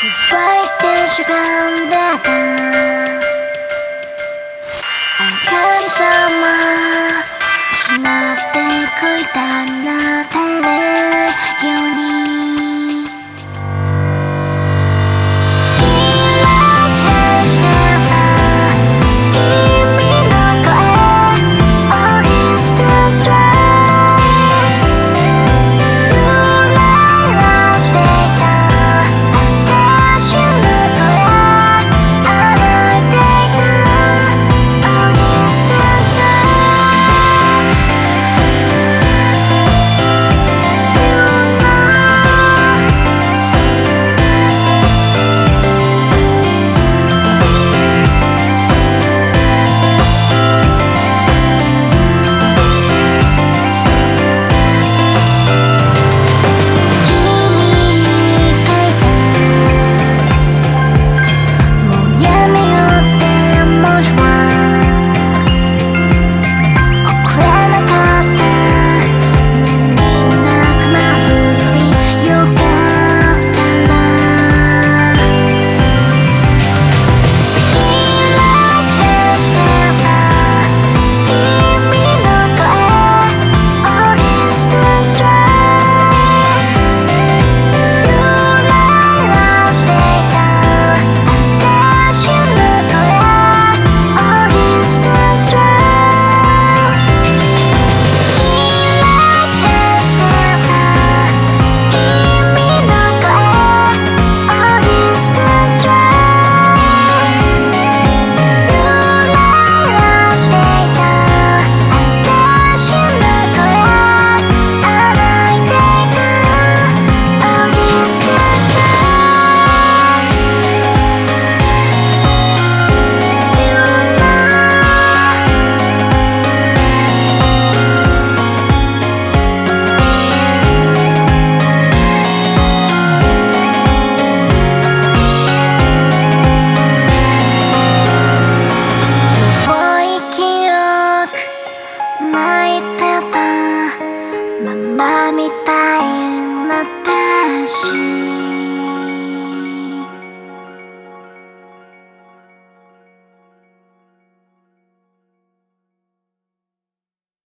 怖いってしがんでた当たそう今みたいな私